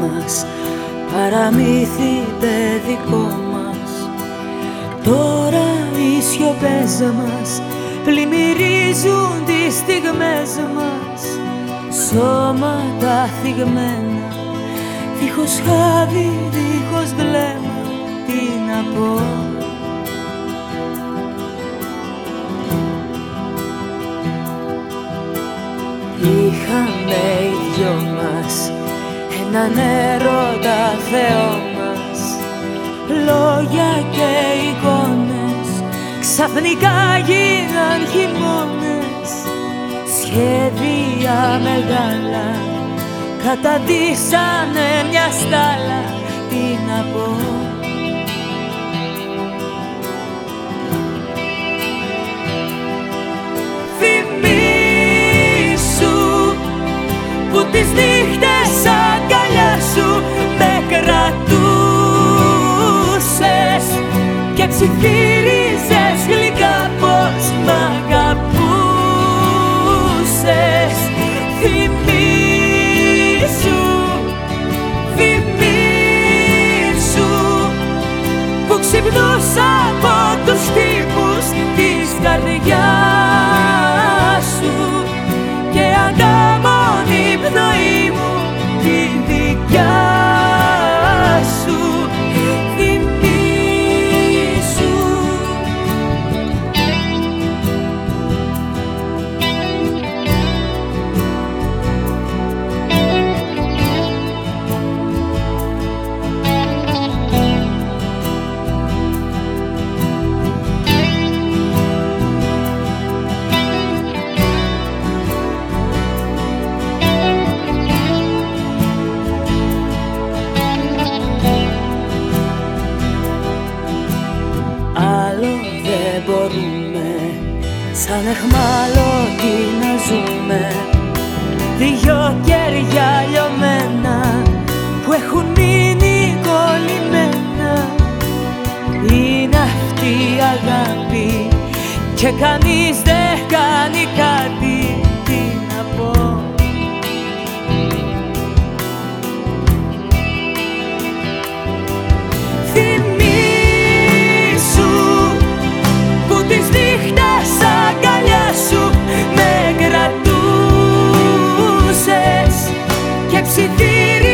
μας. Παραμύθι παιδικό μας. Τώρα οι σιωπές μας πλημμυρίζουν τις στιγμές μας. Σώματα θυγμένα, δίχως χάδι, δίχως βλέμμα, τι να πω. Είχαμε οι δυο μας έναν έρωτα Θεό μας. Λόγια και εικόνες ξαφνικά γίναν χειμώνες. Σχέδια μεγάλα καταντήσανε μια στάλα Τι να πω τις νύχτες αγκαλιά σου με κρατούσες και ψιθύριζες Σαν εχμάλωτοι να ζούμε Δυο κέρια λιωμένα Που έχουν μείνει κολλημένα. Είναι αυτή η αγάπη Και κανείς Spirit.